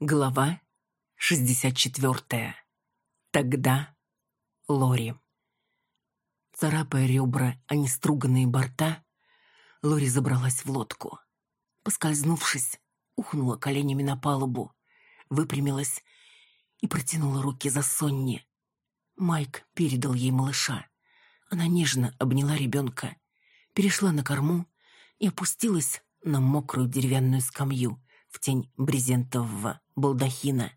Глава 64. Тогда Лори. Царапая ребра о неструганные борта, Лори забралась в лодку. Поскользнувшись, ухнула коленями на палубу, выпрямилась и протянула руки за Сонни. Майк передал ей малыша. Она нежно обняла ребенка, перешла на корму и опустилась на мокрую деревянную скамью в тень брезентового балдахина.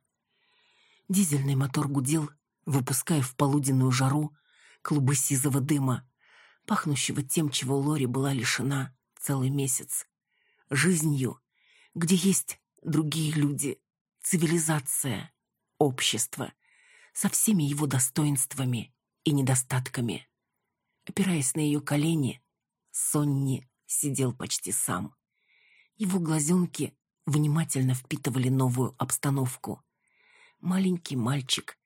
Дизельный мотор гудел, выпуская в полуденную жару клубы сизого дыма, пахнущего тем, чего Лори была лишена целый месяц. Жизнью, где есть другие люди, цивилизация, общество, со всеми его достоинствами и недостатками. Опираясь на ее колени, Сонни сидел почти сам. Его глазенки внимательно впитывали новую обстановку. Маленький мальчик,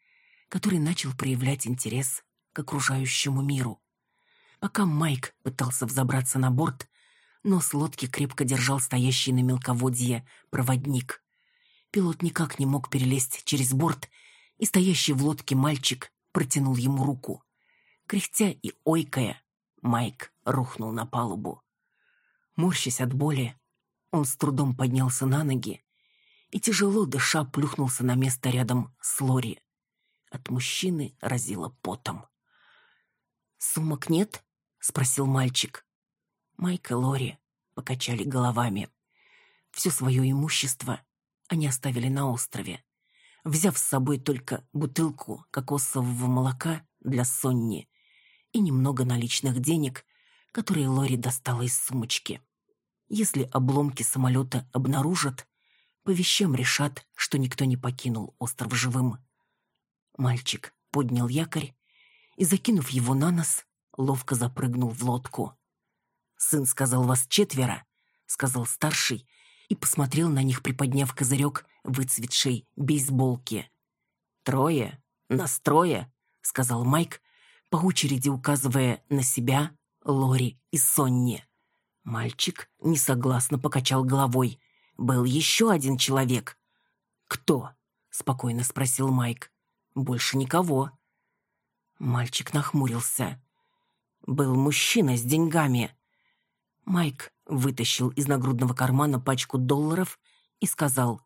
который начал проявлять интерес к окружающему миру. Пока Майк пытался взобраться на борт, нос лодки крепко держал стоящий на мелководье проводник. Пилот никак не мог перелезть через борт, и стоящий в лодке мальчик протянул ему руку. Кряхтя и ойкая, Майк рухнул на палубу. Морщась от боли, он с трудом поднялся на ноги и, тяжело дыша, плюхнулся на место рядом с Лори. От мужчины разило потом. «Сумок нет?» — спросил мальчик. Майк и Лори покачали головами. Все свое имущество они оставили на острове, взяв с собой только бутылку кокосового молока для Сонни и немного наличных денег, которые Лори достала из сумочки. Если обломки самолета обнаружат, по вещам решат, что никто не покинул остров живым. Мальчик поднял якорь и, закинув его на нос, ловко запрыгнул в лодку. «Сын сказал, вас четверо», — сказал старший и посмотрел на них, приподняв козырек выцветшей бейсболки. «Трое? Нас трое», — сказал Майк, по очереди указывая на себя, Лори и Сонни. Мальчик несогласно покачал головой. «Был еще один человек». «Кто?» — спокойно спросил Майк. «Больше никого». Мальчик нахмурился. «Был мужчина с деньгами». Майк вытащил из нагрудного кармана пачку долларов и сказал,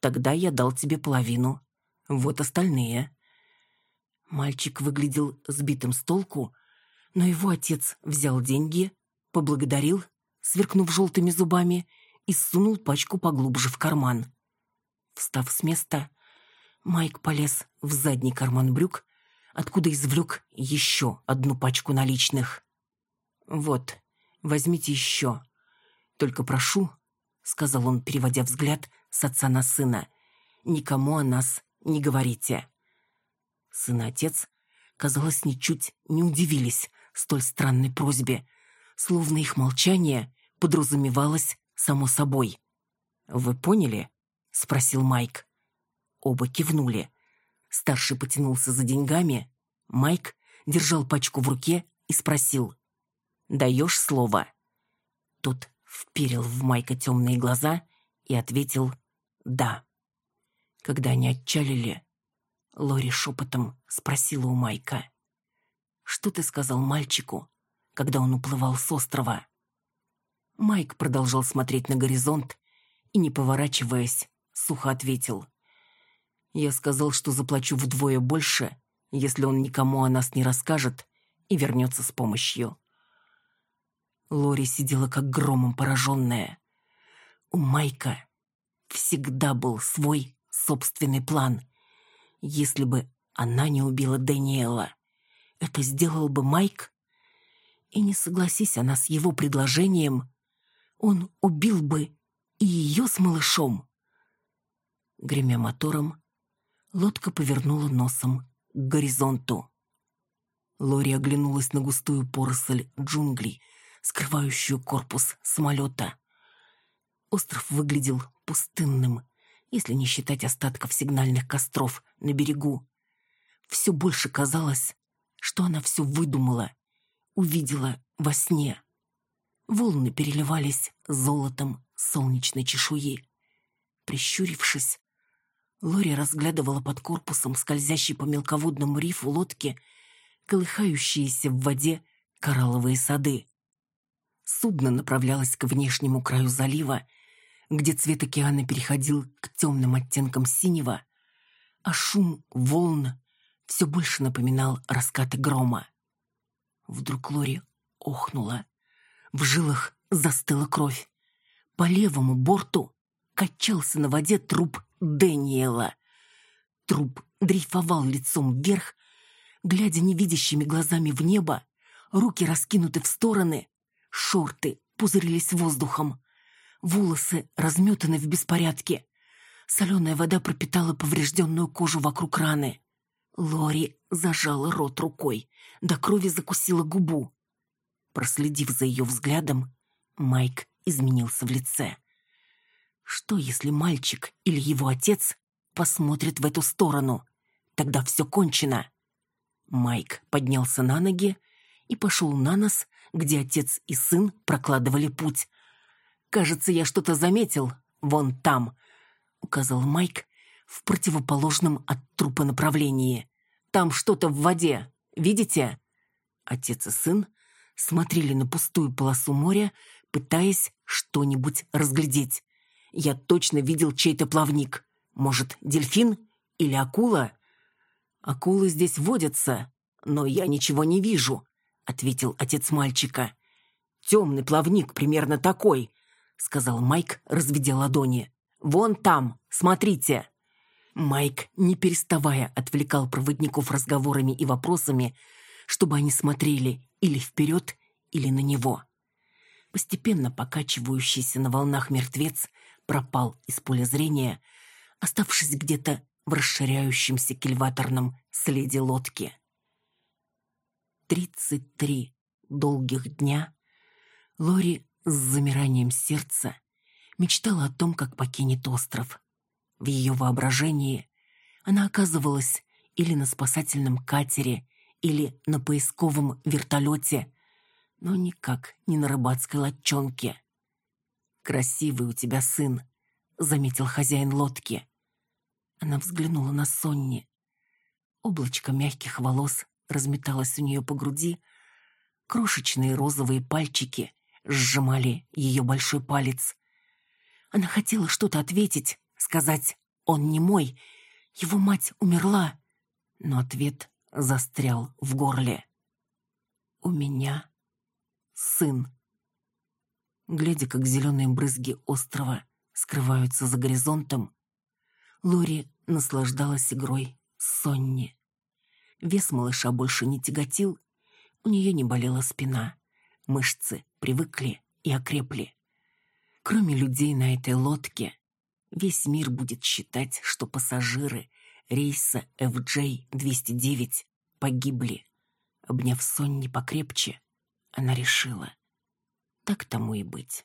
«Тогда я дал тебе половину. Вот остальные». Мальчик выглядел сбитым с толку, но его отец взял деньги, поблагодарил, сверкнув желтыми зубами, и сунул пачку поглубже в карман. Встав с места, Майк полез в задний карман брюк, откуда извлек еще одну пачку наличных. «Вот, возьмите еще. Только прошу», — сказал он, переводя взгляд с отца на сына, — «никому о нас не говорите». Сын и отец, казалось, ничуть не удивились столь странной просьбе, словно их молчание подразумевалось само собой. «Вы поняли?» — спросил Майк. Оба кивнули. Старший потянулся за деньгами. Майк держал пачку в руке и спросил. «Даешь слово?» Тот вперил в Майка темные глаза и ответил «да». Когда они отчалили, Лори шепотом спросила у Майка. «Что ты сказал мальчику, когда он уплывал с острова?» Майк продолжал смотреть на горизонт и, не поворачиваясь, сухо ответил. «Я сказал, что заплачу вдвое больше, если он никому о нас не расскажет и вернется с помощью». Лори сидела как громом пораженная. У Майка всегда был свой собственный план. Если бы она не убила Дэниела, это сделал бы Майк? И не согласись она с его предложением, он убил бы и ее с малышом. Гремя мотором, лодка повернула носом к горизонту. Лори оглянулась на густую поросль джунглей, скрывающую корпус самолета. Остров выглядел пустынным, если не считать остатков сигнальных костров на берегу. Все больше казалось, что она все выдумала, увидела во сне. Волны переливались золотом солнечной чешуи. Прищурившись, Лори разглядывала под корпусом скользящей по мелководному рифу лодки колыхающиеся в воде коралловые сады. Судно направлялось к внешнему краю залива, где цвет океана переходил к темным оттенкам синего, а шум волн все больше напоминал раскаты грома. Вдруг Лори охнула. В жилах застыла кровь. По левому борту качался на воде труп Дэниела. Труп дрейфовал лицом вверх, глядя невидящими глазами в небо, руки раскинуты в стороны, шорты пузырились воздухом, волосы разметаны в беспорядке. Соленая вода пропитала поврежденную кожу вокруг раны. Лори зажала рот рукой, до крови закусила губу. Проследив за ее взглядом, Майк изменился в лице. Что, если мальчик или его отец посмотрит в эту сторону? Тогда все кончено. Майк поднялся на ноги и пошел на нос, где отец и сын прокладывали путь. «Кажется, я что-то заметил. Вон там», — указал Майк в противоположном от трупа направлении. «Там что-то в воде. Видите?» Отец и сын смотрели на пустую полосу моря, пытаясь что-нибудь разглядеть. Я точно видел чей-то плавник. Может, дельфин или акула? Акулы здесь водятся, но я ничего не вижу, ответил отец мальчика. Темный плавник примерно такой, сказал Майк, разведя ладони. Вон там, смотрите. Майк, не переставая, отвлекал проводников разговорами и вопросами, чтобы они смотрели или вперед, или на него. Постепенно покачивающийся на волнах мертвец пропал из поля зрения, оставшись где-то в расширяющемся кильваторном следе лодки. Тридцать три долгих дня Лори с замиранием сердца мечтала о том, как покинет остров. В ее воображении она оказывалась или на спасательном катере, или на поисковом вертолете, но никак не на рыбацкой лодчонке. «Красивый у тебя сын», — заметил хозяин лодки. Она взглянула на Сонни. Облачко мягких волос разметалось у нее по груди, крошечные розовые пальчики сжимали ее большой палец. Она хотела что-то ответить, сказать «он не мой», его мать умерла, но ответ застрял в горле. «У меня сын». Глядя, как зеленые брызги острова скрываются за горизонтом, Лори наслаждалась игрой Сонни. Вес малыша больше не тяготил, у нее не болела спина. Мышцы привыкли и окрепли. Кроме людей на этой лодке, весь мир будет считать, что пассажиры рейса FJ-209 погибли. Обняв Сонни покрепче, она решила — так тому и быть.